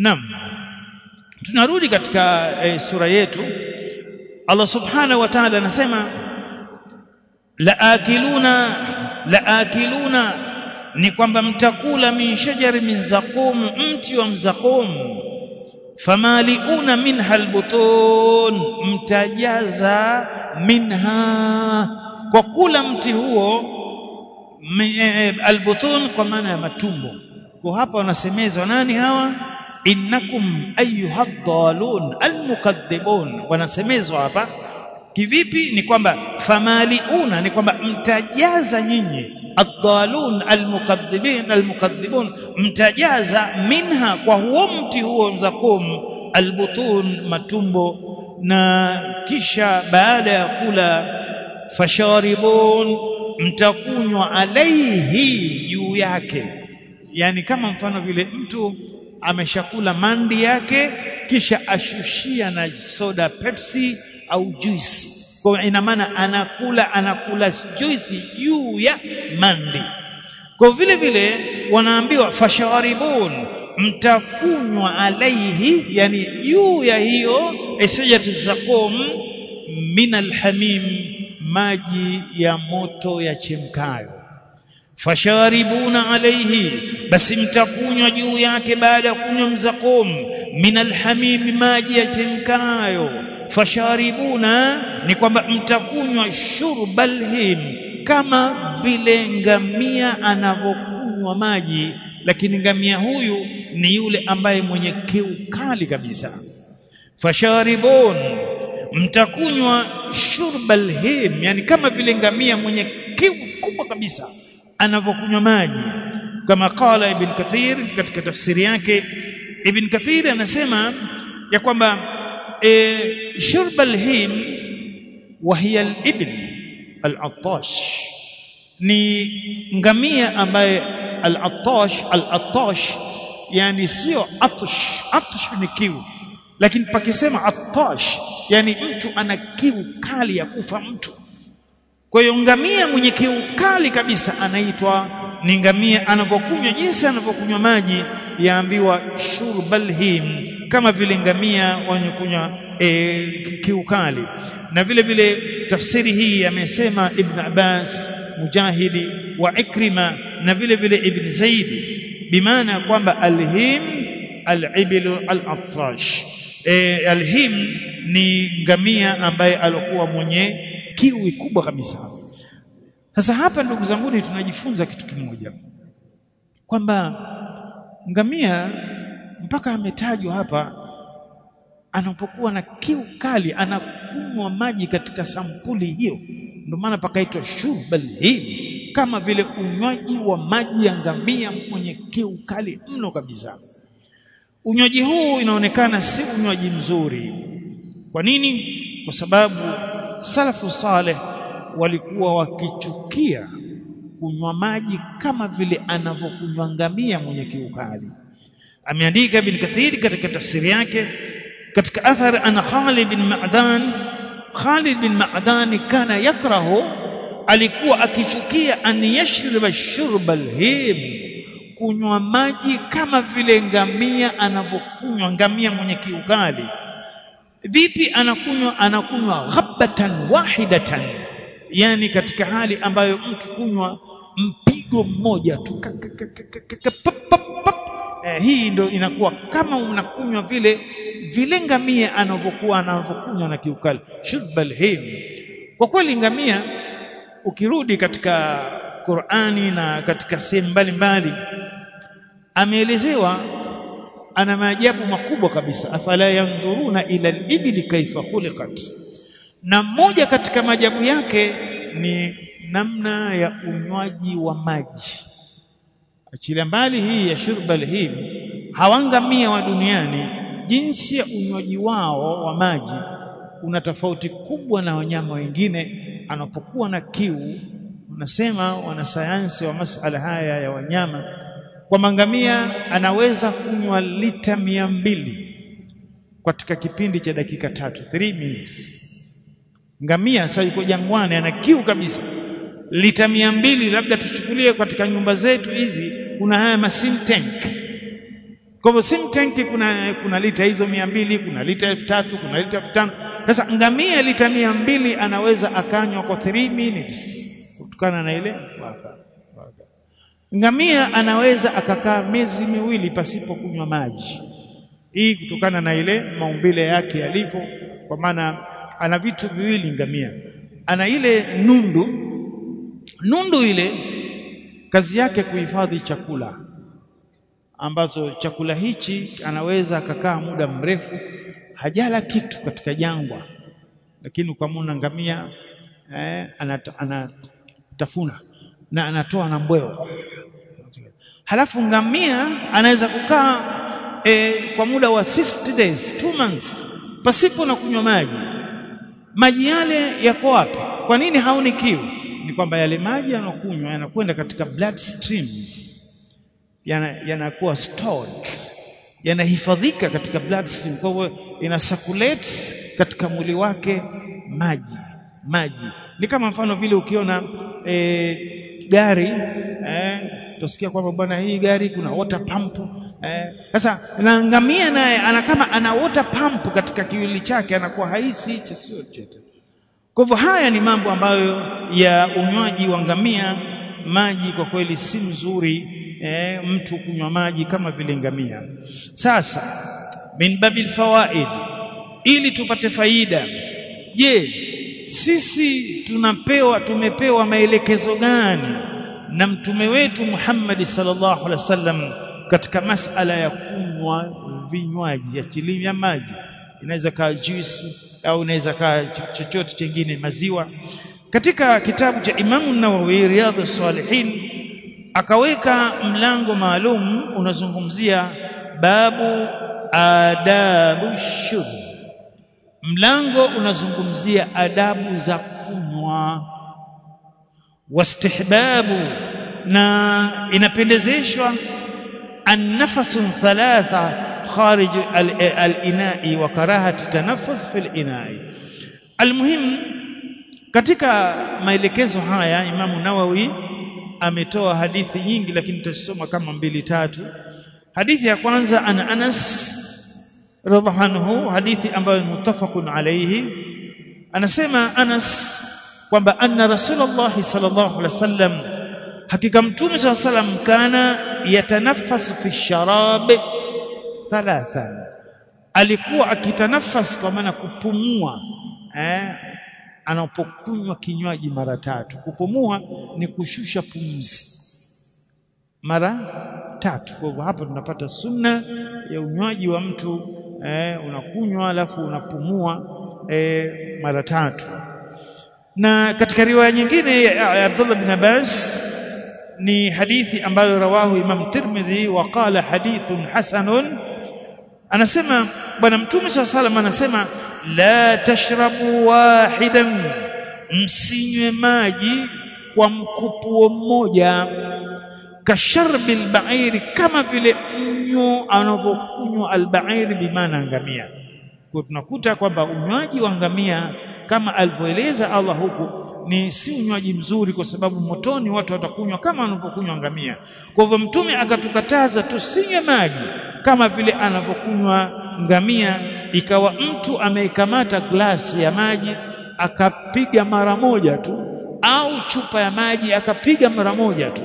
Naam. Tunarudi katika e, sura yetu. Allah Subhanahu wa Ta'ala anasema la akiluna ni kwamba mtakula min shajari min zaqum mti wa mzaqum famaliuna minha albutun mtajaza minha kwa kula mti huo albutun kwa maana ya matumbo kwa hapa wanasemezwa nani hawa innakum ayyuha dhalun almukaththibun wanasemezwa hapa kivipi? Ni kwamba famaliuna ni kwamba mtajaza nyinyi. Adhalun almukaththibin almukaththibun mtajaza minha kwa huo mti huo mzakum albutun matumbo. Na kisha baada ya kula fasharibun mtakunywa alaihi juu yake. Yani kama mfano vile mtu ameshakula mandi yake kisha ashushia na soda Pepsi au juisi. Kwa ina maana anakula anakula juisi juu ya mandi. Kwa vile vile wanaambiwa fasharibun mtakunywa alaihi yani juu ya hiyo zakum min alhamim maji ya moto ya chemkayo fasharibuna alayhi basi mtakunywa juu yake baada ya kunywa mzakum min alhamim maji ya chemkayo fasharibuna ni kwamba mtakunywa shurbal him kama vile ngamia anavyokunywa maji. Lakini ngamia huyu ni yule ambaye mwenye kiu kali kabisa. Fasharibun mtakunywa shurbal him yani kama vile ngamia mwenye kiu kubwa kabisa anavyokunywa maji. Kama qala ibn kathir katika tafsiri yake ibn kathir anasema ya kwamba e, shurbal him wa hiya al-ibn al-attash. Ni ngamia ambaye al-attash al-attash yani sio atush atush ni kiu. Lakini pakisema attash yani mtu ana kiu kali ya kufa mtu kwa hiyo ngamia mwenye kiukali kabisa anaitwa ni ngamia anapokunywa jinsi anapokunywa maji yaambiwa shurbal him kama vile ngamia wenye kunywa e, kiu kali. Na vile vile tafsiri hii amesema ibn Abbas Mujahidi wa Ikrima na vile vile ibn Zaidi bimaana kwamba alhim alibilu al-attash. E, alhim ni ngamia ambaye alikuwa mwenye kiwi kubwa kabisa. Sasa hapa ndugu zangu tunajifunza kitu kimoja. Kwamba ngamia mpaka ametajwa hapa anapokuwa na kiu kali anakunywa maji katika sampuli hiyo. Ndio maana pakaitwa shurbal hii kama vile unywaji wa maji ya ngamia mwenye kiu kali mno kabisa. Unywaji huu inaonekana si unywaji mzuri. Kwa nini? Kwa sababu salafu saleh walikuwa wakichukia kunywa maji kama vile anavyokunywa ngamia mwenye kiukali. Ameandika ibn kathir katika tafsiri yake katika athar ana Khalid bin Ma'dan. Khalid bin Ma'dan kana yakrahu alikuwa akichukia an yashriba shurba alhim kunywa maji kama vile ngamia anavyokunywa ngamia mwenye kiu kali vipi anakunywa anakunywa ghabatan wahidatan. Yani katika hali ambayo mtu kunywa mpigo mmoja tu. Eh, hii ndio inakuwa kama unakunywa vile vile ngamia anavyokuwa anavyokunywa na kiukali. Shurbal him. Kwa kweli ngamia ukirudi katika Qur'ani na katika sehemu mbalimbali ameelezewa ana maajabu makubwa kabisa. Afala yandhuruna ila al-ibli kaifa khuliqat. Na mmoja katika maajabu yake ni namna ya unywaji wa maji. Achilia mbali hii ya shurbal him hawangamia wa duniani jinsi ya unywaji wao wa maji una tofauti kubwa na wanyama wengine. Anapokuwa na kiu unasema wanasayansi wa masala haya ya wanyama kwamba mangamia anaweza kunywa lita mia mbili katika kipindi cha dakika tatu 3 minutes. Ngamia sasa yuko jangwani ana kiu kabisa. Lita mia mbili labda tuchukulie katika nyumba zetu hizi kuna haya masim tank. Kwa hivyo sim tank kuna kuna lita hizo mia mbili kuna lita elfu tatu kuna lita elfu tano. Sasa ngamia lita mia mbili anaweza akanywa kwa 3 minutes kutokana na ile waka ngamia anaweza akakaa miezi miwili pasipo kunywa maji. Hii kutokana na ile maumbile yake yalipo kwa maana ana vitu viwili ngamia. Ana ile nundu. Nundu ile kazi yake kuhifadhi chakula. Ambazo chakula hichi anaweza akakaa muda mrefu hajala kitu katika jangwa. Lakini kwa muna ngamia eh, anatafuna na anatoa na mbweo halafu ngamia anaweza kukaa e, kwa muda wa 60 days 2 months pasipo na kunywa maji. Maji yale yako wapi? Kwa nini haoni kiu? Ni kwamba yale maji yanakunywa yanakwenda katika blood streams. Yanakuwa yana stored. Yanahifadhika katika blood stream. Kwa hivyo ina circulate katika mwili wake maji maji. Ni kama mfano vile ukiona e, gari eh, utasikia kwamba bwana hii gari kuna water pump sasa eh, na ngamia naye ana kama ana water pump katika kiwili chake anakuwa haisi chochote. Kwa hivyo haya ni mambo ambayo ya unywaji wa ngamia. Maji kwa kweli si mzuri eh, mtu kunywa maji kama vile ngamia. Sasa min babil fawaid ili tupate faida. Je sisi tunapewa tumepewa maelekezo gani na mtume wetu Muhammad sallallahu alaihi wasallam katika masala ya kunywa vinywaji ya chilimi ya maji. Inaweza kaa juice au inaweza kaa chochote chingine maziwa. Katika kitabu cha Imam Nawawi Riyadhus Salihin akaweka mlango maalum unazungumzia babu adabu shurb mlango unazungumzia adabu za kunywa wastihbabu na inapendezeshwa. Annafasu thalatha kharij al-ina'i wa karahati tanaffus fil ina'i. Almuhim katika maelekezo haya Imamu Nawawi ametoa hadithi nyingi lakini tutasoma kama mbili tatu. Hadithi ya kwanza ana Anas radhiallahu anhu hadithi ambayo mutafaqun alayhi. Anasema Anas kwamba anna Rasulullah sallallahu alaihi wasallam hakika mtume sallallahu alaihi wasallam kana yatanaffasu fi sharab thalatha alikuwa akitanafas kwa maana kupumua eh anapokunywa kinywaji mara tatu. Kupumua ni kushusha pumzi mara tatu. Kwa hivyo hapo tunapata sunna ya unywaji wa mtu eh, unakunywa alafu unapumua eh, mara tatu na katika riwaya nyingine ya Abdullah bin Abbas ni hadithi ambayo rawahu Imam Tirmidhi wa qala hadithun hasanun. Anasema bwana mtume swalla salam anasema la tashrabu wahidan msinywe maji kwa mkupuo mmoja. Kasharbi albairi kama vile mnyo anavyokunywa albairi bimaana ngamia. Kwa tunakuta kwamba unywaji wa ngamia kama alivyoeleza Allah huku ni si unywaji mzuri kwa sababu motoni watu watakunywa kama wanavyokunywa ngamia. Kwa hivyo mtume akatukataza tusinywe maji kama vile anavyokunywa ngamia. Ikawa mtu ameikamata glasi ya maji akapiga mara moja tu au chupa ya maji akapiga mara moja tu.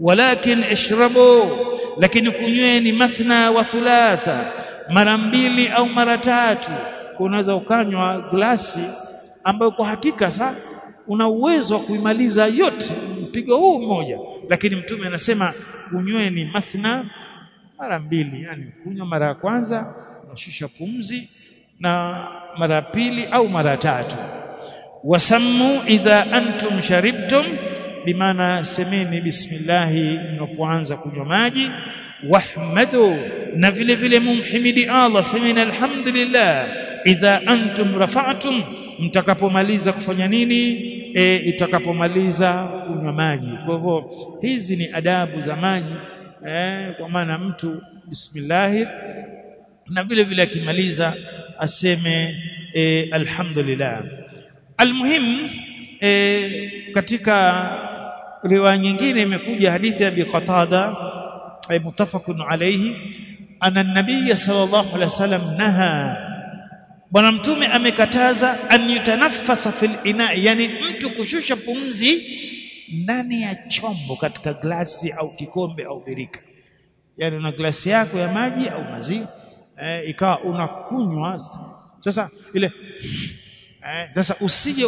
Walakin ishrabu lakini kunyweni mathna wa thulatha mara mbili au mara tatu Kunaweza ukanywa glasi ambayo kwa hakika sa una uwezo wa kuimaliza yote mpigo huu mmoja. Lakini mtume anasema kunyweni mathna mara mbili. Yani kunywa mara ya kwanza unashusha pumzi na mara pili au mara tatu. Wasammu idha antum sharibtum bimaana semeni bismillahi mnapoanza kunywa maji. Wahmadu na vile vile mumhimidi Allah semeni alhamdulillah. Idha antum rafa'tum mtakapomaliza kufanya nini? E, itakapomaliza kunywa maji. Kwa hivyo hizi ni adabu za maji e, kwa maana mtu bismillahi na vile vile akimaliza aseme e, alhamdulillah. Almuhimu e, katika riwaya nyingine imekuja hadithi ya Abi Qatada e, mutafaqun alayhi ana nabii sallallahu alaihi wasallam naha bwana mtume amekataza an yutanaffasa fil ina yani mtu kushusha pumzi ndani ya chombo katika glasi au kikombe au birika. Yani una glasi yako ya maji au maziwa eh, ikawa unakunywa. Sasa ile eh, sasa usije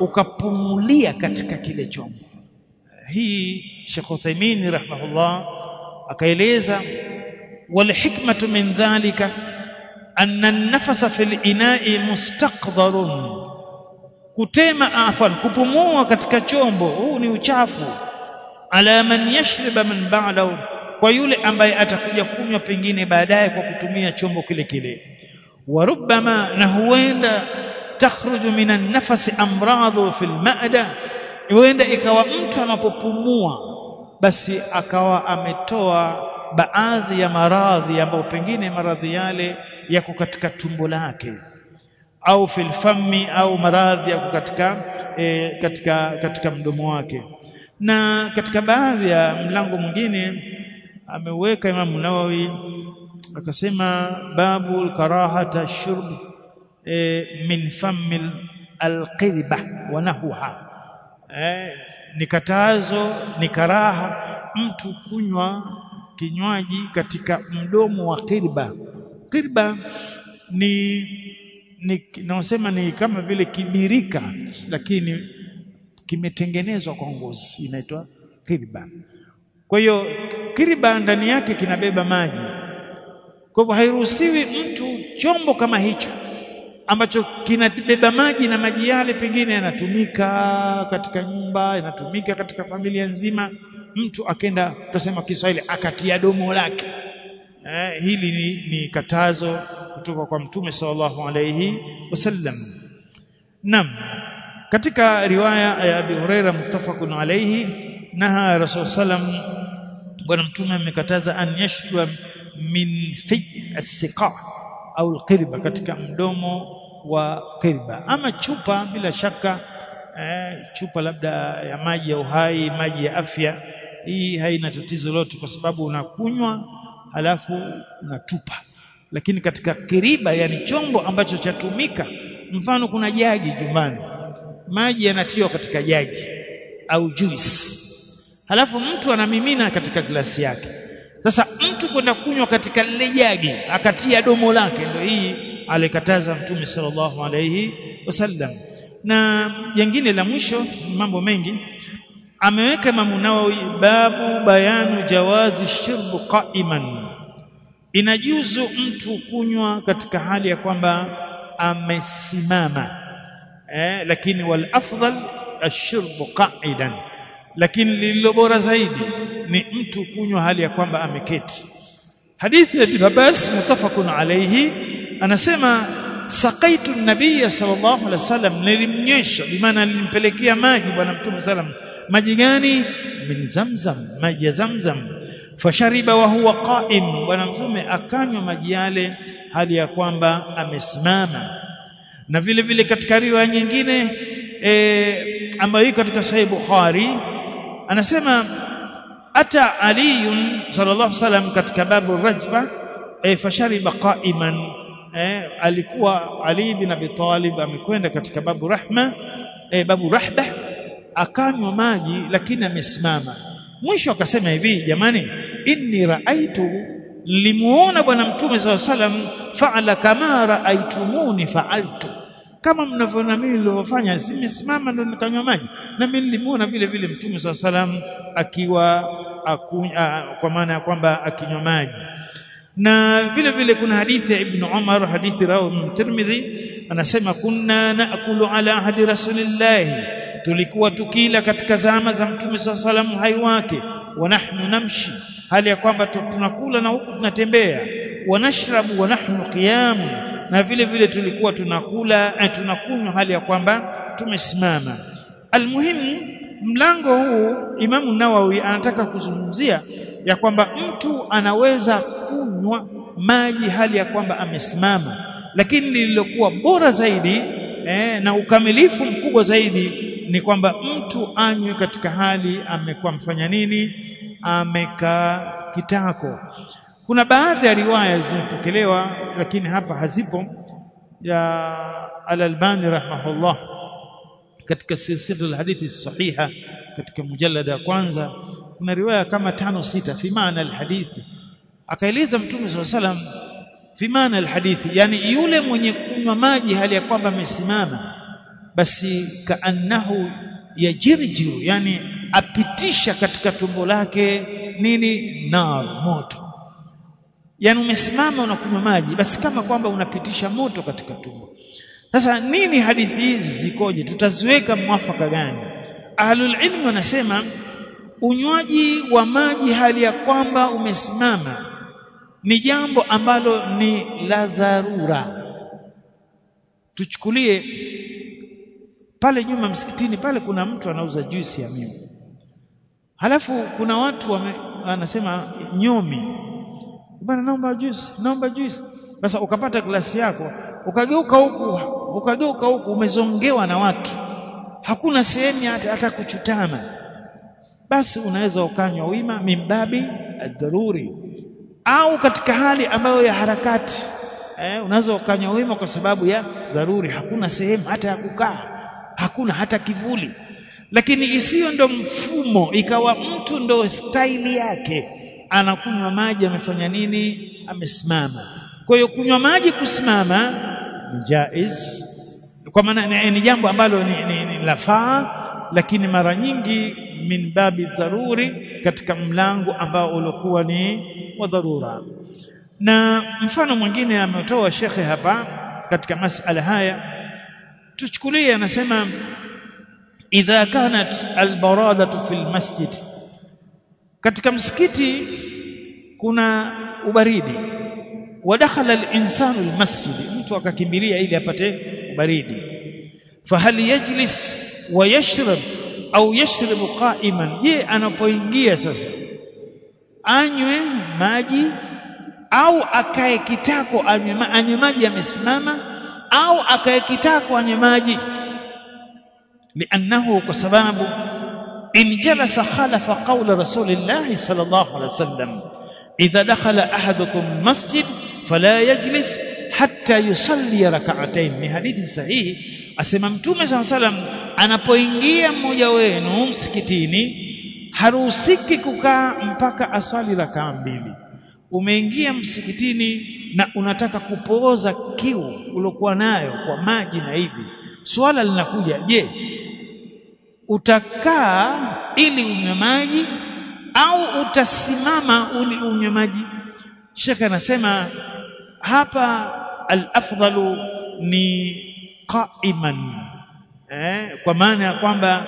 ukapumulia katika kile chombo. Hii Sheikh Uthaymeen rahimahullah akaeleza wal hikmatu min dhalika anna an-nafasa fil ina'i mustaqdharun kutema afan kupumua katika chombo huu ni uchafu. Ala man yashriba man ba'dahu kwa yule ambaye atakuja kunywa pengine baadaye kwa kutumia chombo kile kile. Wa rubbama na huenda takhruju minan nafasi amradhu fil ma'da huenda ikawa mtu anapopumua basi akawa ametoa baadhi ya maradhi ambayo pengine maradhi yale yako katika tumbo lake au fil fammi au maradhi yako katika e, katika katika mdomo wake. Na katika baadhi ya mlango mwingine ameweka Imam Nawawi akasema babu karahata shurb e, min fami alqirba wa nahwaha. E, ni katazo ni karaha mtu kunywa kinywaji katika mdomo wa kirba kirba ni ni naosema ni kama vile kibirika lakini kimetengenezwa kwa ngozi inaitwa kirba kwa hiyo kirba ndani yake kinabeba maji. Kwa hivyo hairuhusiwi mtu chombo kama hicho ambacho kinabeba maji na maji yale pengine yanatumika katika nyumba yanatumika katika familia nzima mtu akenda tutasema Kiswahili akatia domo lake. Eh, hili ni, ni katazo kutoka kwa mtume sallallahu alayhi wasallam. Nam katika riwaya ya Abi Huraira muttafaqun alayhi naha rasul sallam bwana mtume amekataza an yashwa min fi as-siqa au alqirba katika mdomo wa qirba. Ama chupa bila shaka eh, chupa labda ya maji ya uhai maji ya afya hii haina tatizo lote kwa sababu unakunywa halafu unatupa. Lakini katika kiriba yani chombo ambacho chatumika mfano kuna jagi jumbani maji yanatiwa katika jagi au juice. Halafu mtu anamimina katika glasi yake. Sasa mtu kwenda kunywa katika lile jagi akatia domo lake ndio hii alikataza mtume sallallahu alayhi wasallam. Na jingine la mwisho mambo mengi ameweka Imam Nawawi babu bayanu jawazi shirbu qa'iman. Inajuzu mtu kunywa katika hali ya kwamba amesimama. Eh, lakini wal afdal ashirbu qa'idan. Lakini lililo bora zaidi ni mtu kunywa hali ya kwamba ameketi. Hadithi ya Ibn Abbas mutafaqun alayhi anasema saqaitu an-nabiy sallallahu alaihi wasallam nilimnyesha bimaana nilimpelekea maji bwana mtume sallam maji gani? Min zamzam maji ya zamzam. Fashariba wa huwa qa'im. Bwana mtume akanywa maji yale hali ya kwamba amesimama. Na vile vile katika riwaya nyingine e, ambayo iko katika sahih bukhari anasema ata ali sallallahu alaihi wasallam katika babu rajba e, fashariba qa'iman. E, alikuwa ali bin abi talib amekwenda katika babu rahma e, babu rahba akanywa maji lakini amesimama. Mwisho akasema hivi jamani inni raaitu limuona bwana mtume sala salam faala kama raaitumuni faaltu. Kama mnavyoona mimi nilivyofanya simesimama ndo nikanywa maji. Na mimi nilimuona vile vile mtume sala salam akiwa aku, a, kwa maana ya kwamba akinywa maji. Na vile vile kuna hadithi ya ibn Umar hadithi rawi Tirmidhi anasema kunna naakulu ala ahadi rasulillahi tulikuwa tukila katika zama za mtume swalla salam hai wake. Wa nahnu namshi hali ya kwamba tunakula na huku tunatembea. Wa nashrabu wa nahnu qiyam na vile vile tulikuwa tunakula eh, tunakunywa hali ya kwamba tumesimama. Almuhimu mlango huu imamu nawawi anataka kuzungumzia ya kwamba mtu anaweza kunywa maji hali ya kwamba amesimama. Lakini lililokuwa bora zaidi eh, na ukamilifu mkubwa zaidi ni kwamba mtu anywe katika hali amekuwa mfanya nini amekaa kitako. Kuna baadhi ya riwaya zimepokelewa lakini hapa hazipo ya al-Albani rahimahullah katika silsilatul hadithi sahiha katika mujallada ya kwanza kuna riwaya kama tano sita fi maana alhadithi. Akaeleza mtume swalla salam fi maana alhadithi yani yule mwenye kunywa maji hali ya kwamba amesimama basi kaannahu yajirjiru yani apitisha katika tumbo lake nini? Nar moto. Yani umesimama unakunywa maji basi kama kwamba unapitisha moto katika tumbo. Sasa nini hadithi hizi zikoje? Tutaziweka mwafaka gani? Ahlul ilm wanasema unywaji wa maji hali ya kwamba umesimama ni jambo ambalo ni la dharura. Tuchukulie pale nyuma msikitini pale kuna mtu anauza juisi ya miwa. Halafu kuna watu wame, wanasema nyomi. Bwana naomba juisi naomba juisi. Sasa ukapata glasi yako ukageuka huku ukageuka huku umezongewa na watu. Hakuna sehemu hata, hata kuchutama basi unaweza ukanywa wima mimbabi adharuri au katika hali ambayo ya harakati. Eh, unaweza ukanywa wima kwa sababu ya dharuri. Hakuna sehemu hata ya kukaa hakuna hata kivuli. Lakini isiyo ndo mfumo ikawa mtu ndo staili yake anakunywa maji amefanya nini? Amesimama. Kwa hiyo kunywa maji kusimama ni jaiz kwa maana ni jambo ambalo ni, ni, ni lafaa lakini mara nyingi min babi dharuri katika mlango ambao ulikuwa ni wa dharura. Na mfano mwingine ametoa shekhe hapa katika masala haya tuchukulie anasema idha kanat albaradatu fil masjid. Katika msikiti kuna ubaridi. Wadakhala alinsanu almasjid mtu akakimbilia ili apate ubaridi. Fahal yajlis wa yashrab au yashrabu qa'iman je anapoingia sasa anywe maji au akae kitako anywe maji amesimama au akae kwenye maji? Liannahu kwa sababu in jalasa khalafa qawla rasulillahi sallallahu alaihi wasallam idha dakhala ahadukum masjid fala yajlis hatta yusalli rak'atayn. Ni hadithi sahihi asema mtume saa salam anapoingia mmoja wenu msikitini haruhusiki kukaa mpaka aswali rakaa mbili umeingia msikitini na unataka kupooza kiu uliokuwa nayo kwa maji na hivi swala linakuja je utakaa ili unywe maji au utasimama uli unywe maji? Sheikh anasema hapa al-afdalu ni qa'iman eh, kwa maana ya kwamba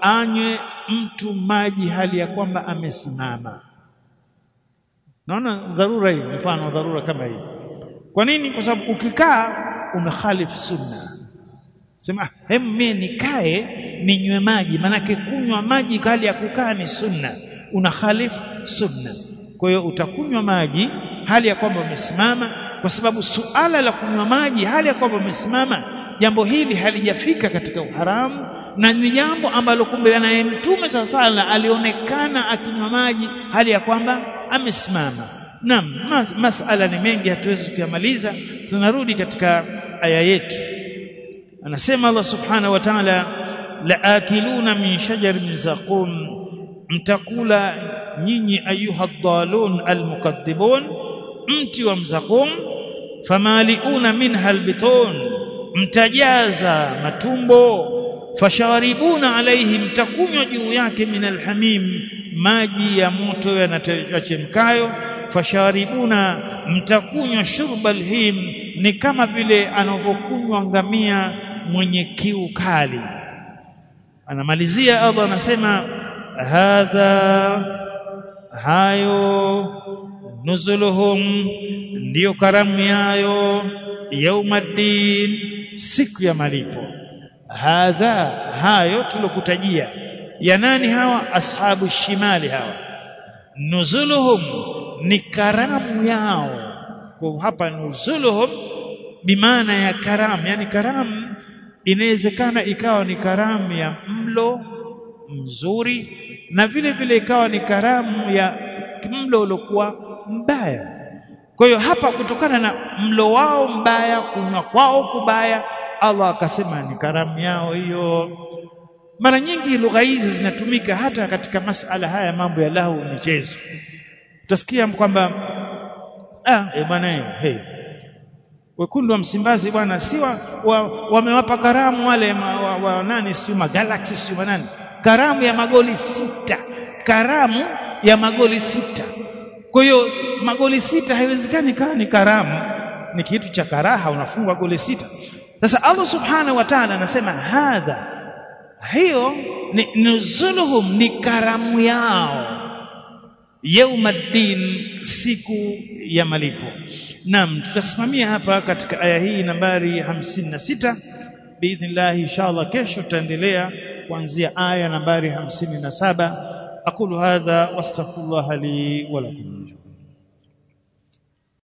anywe mtu maji hali ya kwamba amesimama naona dharura hii mfano dharura kama hii. Kwa nini? Kwa sababu ukikaa umekhalifu sunna. Sema hem mimi nikae ninywe maji. Manake kunywa maji kali ya kukaa ni sunna. Una khalifu sunna. Kwa hiyo utakunywa maji hali ya kwamba umesimama. Kwa sababu suala la kunywa maji hali ya kwamba umesimama jambo hili halijafika katika uharamu na ni jambo ambalo kumbe naye mtume sasa alionekana akinywa maji hali ya kwamba amesimama. Naam mas masala ni mengi hatuwezi kuyamaliza. Tunarudi katika aya yetu. Anasema Allah subhanahu wa ta'ala laakiluna min shajarin zaqum mtakula nyinyi ayuha dhalun almukaththibun mti wa mzaqum famaliuna minha albitun mtajaza matumbo fasharibuna alaihi mtakunywa juu yake min alhamim maji ya moto yanachemkayo. Fasharibuna mtakunywa shurba alhim ni kama vile anavyokunywa ngamia mwenye kiu kali. Anamalizia Allah anasema hadha hayo nuzuluhum ndiyo karamu yayo yaumaddin siku ya malipo. Hadha hayo tulokutajia ya nani hawa? Ashabu shimali hawa. Nuzuluhum ni karamu yao. Kwa hapa nuzuluhum bimaana ya karamu yani karamu inawezekana ikawa ni karamu ya mlo mzuri na vile vile ikawa ni karamu ya mlo uliokuwa mbaya kwa hiyo hapa kutokana na mlo wao mbaya kunywa kwao kubaya Allah akasema ni karamu yao hiyo. Mara nyingi lugha hizi zinatumika hata katika masala haya mambo ya lahu michezo. Utasikia kwamba ah e bwana hey. Wekundu wa Msimbazi bwana si wa, wa, wamewapa karamu wale ma, wa, wa, nani si ma Galaxy si nani. Karamu ya magoli sita. Karamu ya magoli sita kwa hiyo magoli sita haiwezekani kaa ni karamu. Ni kitu cha karaha unafunga goli sita. Sasa Allah subhanahu wa ta'ala anasema hadha hiyo ni nuzuluhum ni karamu yao. Yaumaddin siku ya malipo. Naam tutasimamia hapa katika aya hii nambari 56 biidhnillah inshallah kesho tutaendelea kuanzia aya nambari 57 aqulu hadha wastaghfirullah li wa lakum